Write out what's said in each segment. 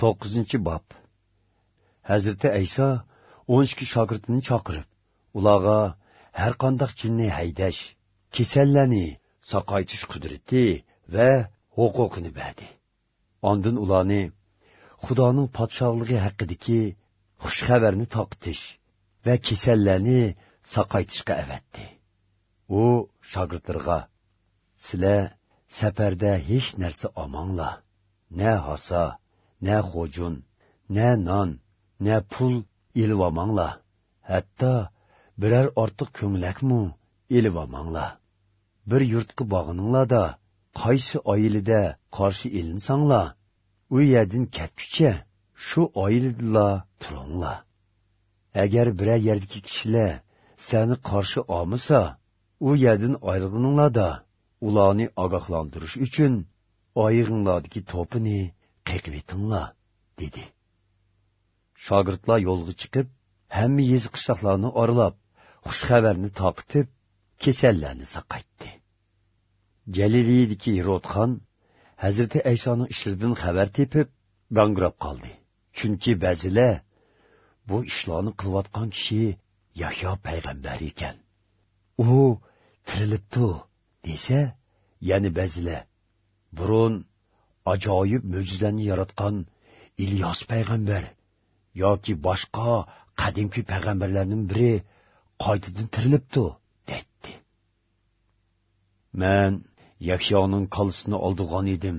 to'qqizinchi bob. Hazrati ayso o'n ikki shogirdini chaqirib ularga har qandoq jinni haydash kasallarni soqaytish qudrati va huquqini berdi ondin ularni xudoning podshohligi haqidagi xushxabarni toqitish va kasallarni soqaytishga avatdi. U shogirdlarga sizlar safarda hech narsa olmanglar na hosa na xo'jun na non na pul ilib olmanglar hatto biror ortiq ko'nglakmu ilib olmanglar bir yurtga bog'ininglarda qaysi oilada qarshi ilinsanglar u yerdan ketguncha shu oiladala turinglar agar biror yerdagi kishilar seni qarshi olmasa u yerdan ayrılguninglarda ularni ogohlantirish uchun oyig'inglardagi to'pini qeqivitinglar dedi. Shogirdlar yo'lga chiqib hamma yezi qishloqlarni oralab xushxabarni topitib kasallarni saqaytdi. Jaliliydagi rotxon hazrati aysoning ishlaridan xabar tepib gangrab qoldi. Chunki ba'zilar bu ishlarni qilayotgan kishi yahyo payg'ambar ekan. U tirilibdi desa yana ba'zilar burun ajoyib mo'jizani yaratgan ilyos payg'ambar yoki boshqa qadimki payg'ambarlarning biri qaytadan tirilibdi deydi man yakshoning qolisini oldigan edim.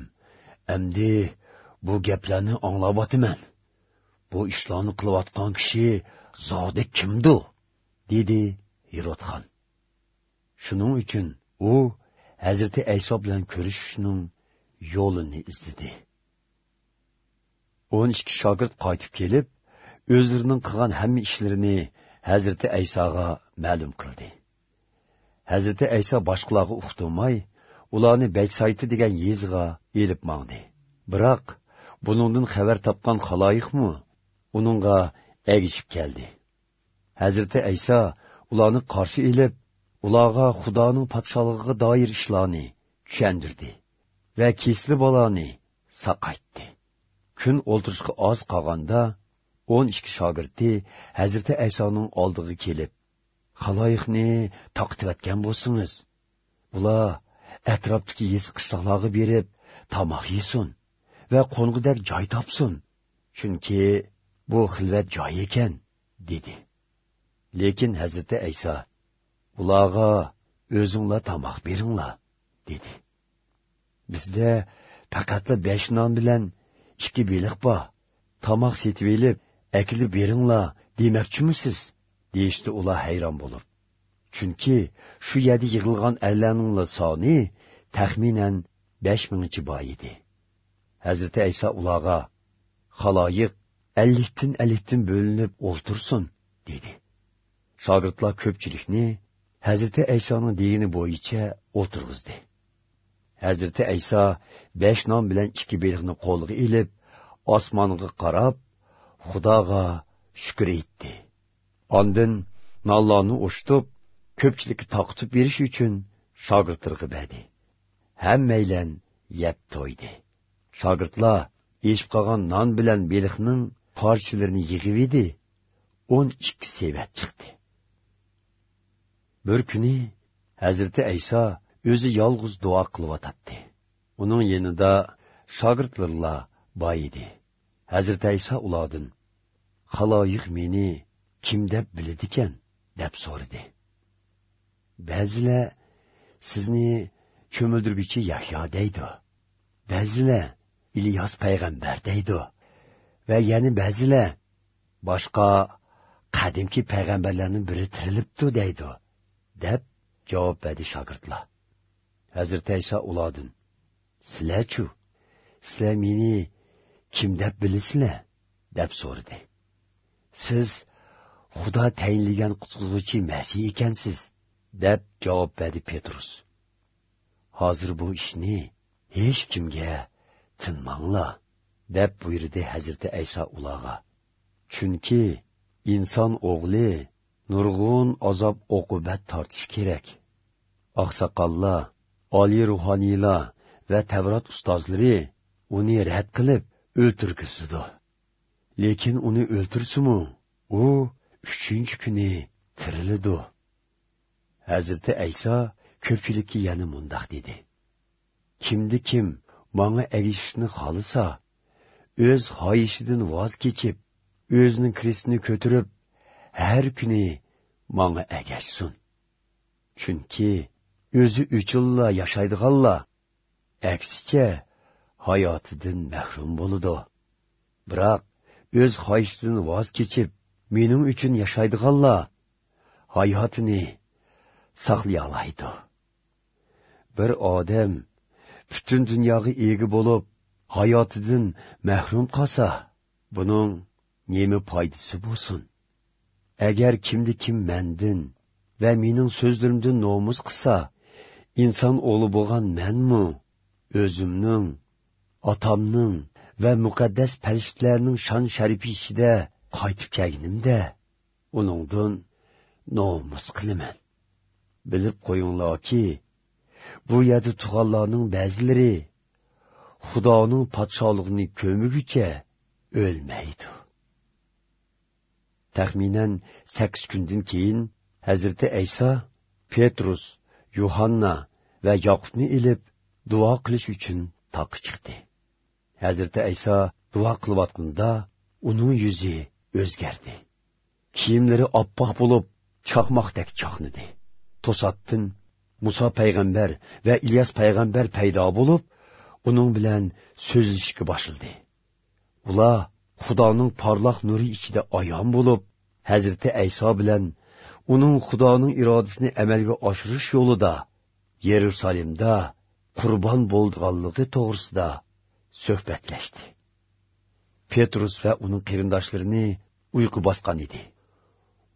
Endi bu gaplarni anglayotiman bu ishlarni qilayotgan kishi zodi kimdu dedi hirotxon shuning uchun u hazrati ayso bilan ko'rishishning yo'lini izladi. O'n ikki shogird qaytib kelib o'zlarining qilgan hamma ishlarini hazrati aysoga ma'lum qildi. Hazrati ayso boshqalarga uqtirmay ularni baysayti degan yezg'a elib mangdi. Biroq buningdan xabar topgan xaloyiqmi uningga agishib keldi. Hazrati ayso ularni qarshi elib ularga xudoning podshohligiga doir ishlarni tushundirdi va kesli boloni saqaytdi kun o'ltirishga oz qolganda o'n ikki shogirdi hazrati aysoning oldiga kelib haloyiqni taqtivatgan bo'lsangiz bular atrofdagi yesi qishloqlarga berib tomoq yesin va qo'ng'idak joy topsin chunki bu xilvat joy ekan dedi. Lekin hazrati ayso ularga o'zinglar tomoq beringlar dedi. Bizda faqatla besh non bilan ikki beliq bor. Tomoq setib elib akilib beringlar demoqchimisiz? Deyishdi ular hayron bo'lib. Chunki shu yerda yig'ilgan arlarning soni taxminan besh mingchi bor edi. Hazrati ayso ularga haloyiq ellikdan ellikdan bo'linib o'ltirsin dedi. Shogirdlar ko'pchilikni hazrati aysoning degini bo'yicha o'tirg'izdi. Hazrati ayso besh non bilan ikki beliqni qo'lga ilib osmonga qarab xudoga shukur etdi ondin nollarni ushtib, ko'pchilikka taqitib berish uchun shogirdlarga berdi hammaylan yeb to'ydi. Shogirdlar eshib qolgan non bilan beliqning parchalarini yig'ib edi o'n ikki sevat chiqdi. Bir kuni hazrati ayso o'zi yolg'iz duo qilyotadi uning yanida shogirdlarlar bor edi. Hazrati ayso ulodin haloyiq meni kim deb biladikan? deb so'radi. Ba'zilar sizni cho'mildirguchi yahyo deydi. Ba'zilar ilyos payg'ambar deydi. Va yana ba'zilar boshqa qadimki payg'ambarlarning biri tirilibdi deydi deb javob berdi shogirdlar. Hazrati ayso ulardan sizlarchu sizlar meni kim deb bilasizlar deb so'radi siz xudo tayinlagan qutquzuvchi masih ekansiz deb javob berdi petrus. Hozir bu ishni hech kimga tinmanglar deb buyurdi hazrati ayso ularga chunki inson o'g'li nurg'un azob o'qibat tortishi kerak. Oqsoqollar oliy ruhoniylar va tavrot ustozlari uni rad qilib o'ltirgizdi lekin uni o'ltirsimu u uchinchi kuni tirilidi hazrati ayso ko'pchilikka yana mundoq dedi. Kimdi kim manga agishishni xohlasa o'z xoyishidan voz kechib o'zini kristini ko'tirib har kuni manga agashsin chunki o'zi uchunla yashaydiganlar aksicha hayotidan mahrum bo'ladi biroq o'z xohishidan voz kechib mening uchun yashaydiganlar hayotini saqlay oladi bir odam butun dunyoga ega bo'lib hayotidan mahrum qolsa buning nima foydasi bo'lsin? Agar kimdi kim mandin va mening so'zlarimdan nomus qilsa inson o'g'li bo'lgan manmu o'zimning otamning va muqaddas farishtalarning shon sharifi ichida qaytib kelganimda uningdan nomus qilaman bilib qo'yinglarki bu yerda tug'anlarning ba'zilari xudoning podsholigini ko'miguncha o'lmaydi taxminan sakkiz kundan keyin hazrati ayso petrus yuhanna va yoqubni ilib duo qilish uchun toqqa chiqdi. Hazrati iso duo qilayotganda uning yuzi o'zgardi. Kiyimlari oppoq bo'lib chaqmoqdek chaqnidi to'satdin muso payg'ambar va ilyos payg'ambar paydo bo'lib uning bilan so'zlashishga boshildi. Ular xudoning porloq nuri ichida ayon bo'lib hazrati ayso bilan uning xudoning irodasini amalga oshirish yo'lida Yerusalimdə qurban bolduğanlığı toğrusda söhbətləşdi. Petrus və onun qerindaşlarını uyqu basqan idi.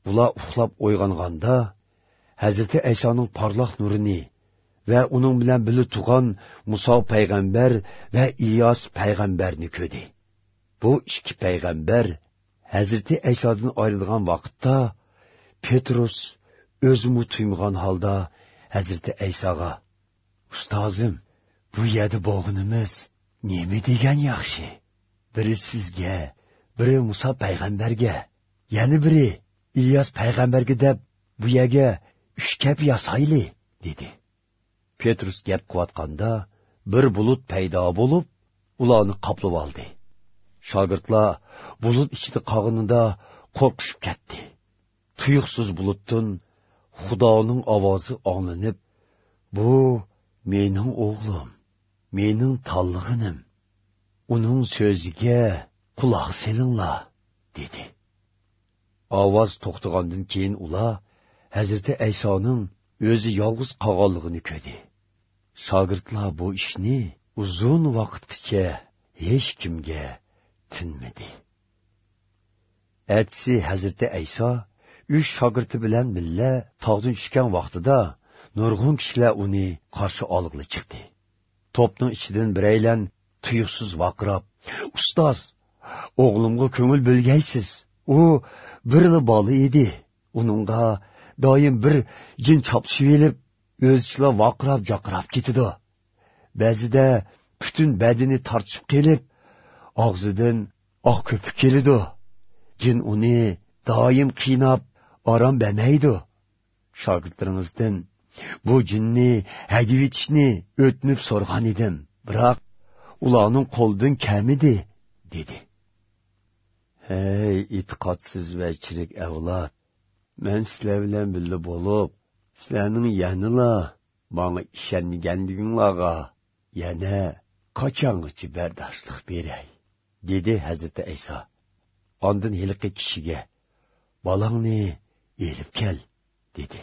Bula uxlab oyğanğanda, Həzrəti Əysanın parlaq nurini və onun bilən bili tuğan Musa peyğəmbər və İlyas peyğəmbərini ködi. Bu iki peyğəmbər Həzrəti Əysadan ayrılğan vaxtda Petrus özümü tüymğan halda hazrati aysoga ustozim bu yerda bo'g'inimiz nima degan yaxshi? Biri sizga biri muso payg'ambarga. Yana biri iyos payg'ambarga deb bu yerga uch gap yasayli dedi. Petrus gap qilayotganda bir bulut paydo bo'lib ularni qoplab oldi. Shogirdlar bulut ichida qolganida qo'rqishib ketdi. Tuyuqsiz bulutdan xudoning ovozi olinib bu mening o'g'lim mening tanlig'inim uning so'ziga quloq selinglar dedi. Ovoz to'xtagandan keyin ular hazrati aysoning o'zi yolg'iz qolganligini ko'rdi. Shogirdlar bu ishni uzun vaqtgacha hech kimga tinmadi. Atsi hazrati ayso uch shogirdi bilan billa tog'dan tushgan vaqtida nurg'un kishilar uni qarshi olg'ili chiqdi to'pning ichidan biraylan tuyuqsiz vaqirab ustoz o'g'limga ko'ngil bo'lgaysiz u birli bola edi uningga doim bir jin chopishib elib o'zichila vaqirab jaqirab ketidi. Ba'zida butun badini tortishib kelib og'zidan oq ah ko'pik kelidi jin uni doim qiynab orom bermaydi. Shogirdlaringizdan bu jinni haydab etishni o'tinib so'rgan edim. Biroq ularning qo'ldan kamidi dedi. Hey e'tiqodsiz va chirik avlod. Men sizlar bilan birga bo'lib sizlarning yanila manga ishonmaganliginglarga yana qachongacha bardoshlik beray dedi hazrati ayso ondin hiliqi kishiga bolangni elib kel dedi.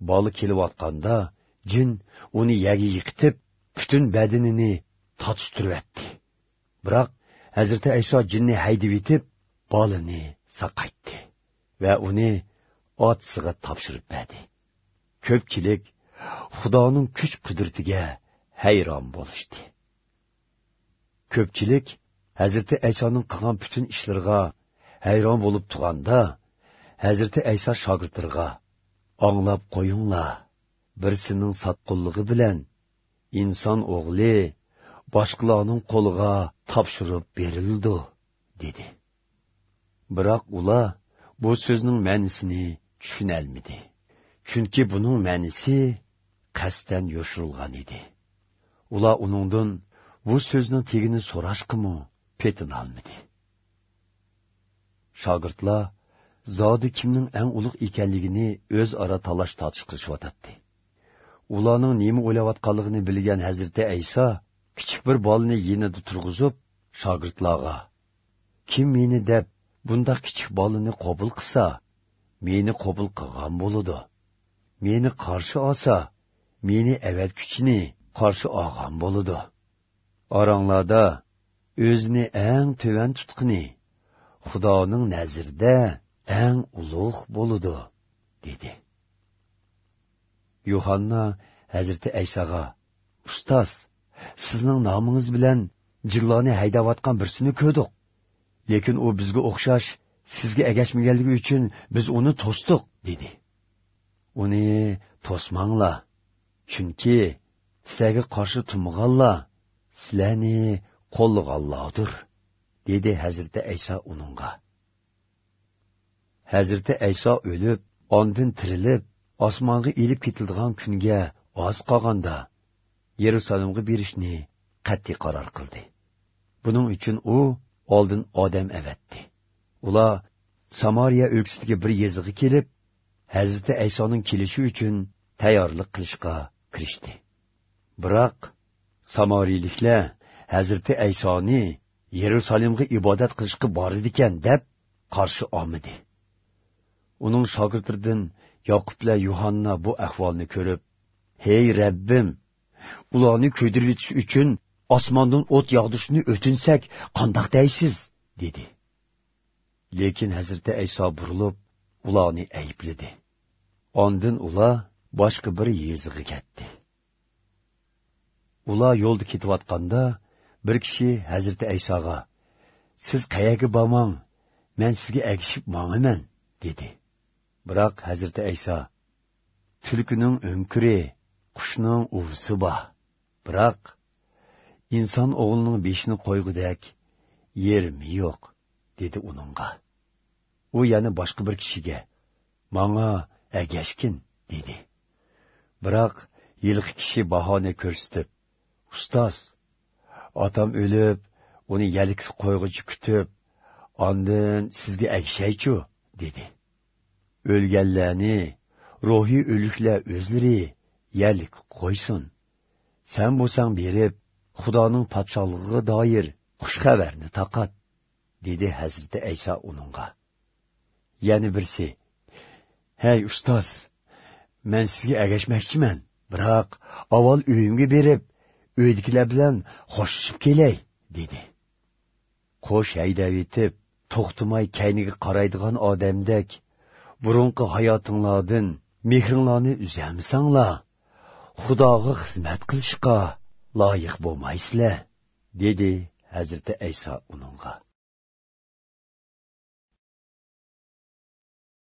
Bola kelayotganda jin uni yagi yiqitib butun badinini totishtiryapti biroq hazrati ayso jinni haydab yetib bolani saqaytdi va uni otisiga topshirib berdi. Ko'pchilik xudoning kuch qudratiga hayron bo'lishdi. Ko'pchilik hazrati aysoning qilgan butun ishlariga hayron bo'lib turganda hazrati ayso shogirdlarga anglab qo'yinglar birsining sotqunligi bilan inson o'g'li boshqalarning qo'liga topshirib berildi dedi. Biroq ular bu so'zning ma'nisini tushunolmadi chunki buning ma'nisi qasddan yoshirilgan edi. Ular uningdan bu so'zning tegini so'rashqimi petinolmadi shogirdlar zodi kimning eng ulug' ekanligini o'zaro talash tortish qilishyotatdi ularning nima o'ylayotganligini bilgan hazrati ayso kichik bir bolani yenida turg'izib shogirdlarga kim meni? deb bundoq kichik bolani qabul qilsa meni qabul qilgan bo'ludi meni qarshi olsa meni avatkuchini qarshi olgan bo'ludi oranglarda o'zini eng tuvan tutqini xudoning nazrida eng ulug' болуды, dedi. Yuhanna әзірті aysoga ustoz sizning nomingiz bilan jilloni haydayotgan бірсіні көдік. lekin u bizga o'xshash sizga agashmaganligi uchun biz uni to'sdiq dedi. Uni to'smanglar chunki sizlarga qarshi turmaganlar sizlarni qo'llaganlardir dedi hazrati ayso uningga hazrati ayso o'lib ondin tirilib osmonga ilib ketilgan kunga oz qolganda yerusalimga berishni qat'iy qaror qildi. Buning uchun u oldin odam avatdi. Ular samariya o'ksiga bir yezig'i kelib hazrati aysoning kelishi uchun tayyorlik qilishga kirishdi. Biroq samoriyliklar hazrati aysoni yerusalimga ibodat qilishga bor ekan deb qarshi olmadi. Uning shogirdlaridan yoqubla yuhanna bu ahvolni ko'rib hey rabbim ularni kuydirib yetish uchun osmondan o't yog'dirishni o'tinsak qandoq deysiz dedi. Lekin hazrati ayso burilib ularni aybladi ondin ular boshqa bir yezig'i ketdi ular yo'lda ketayotganda bir kishi hazrati aysoga siz qayerga bormang men sizga agishib mangaman dedi. Biroq hazrati ayso tulkining o'nkiri qushning uvisi bor. Biroq inson o'g'lining beshini qo'ygudek yerimi yo'q dedi uningga. U yana boshqa bir kishiga manga agashkin dedi. Biroq yilqi kishi bahona ko'rsatib ustoz otam o'lib uni yaliksiz qo'yg'ichi kutib ondan sizga agishaychu dedi. O'lganlarni ruhiy o'liklar o'zlari yalik qo'ysin. San bo'lsang berib xudoning podshohligiga doir xushxabarni taqat dedi hazrati ayso uningga yana birsi hey ustoz men sizga agashmoqchiman biroq avval uyimga berib uydagilar bilan xo'shishib kelay dedi. Qo'sh haydab etib to'xtamay kayniga qaraydigan odamdek burunqi hayotinglardan mehringlarni uzamisanglar xudoga xizmat qilishga loyiq bo'lmaysizlar dedi hazrati ayso uningga.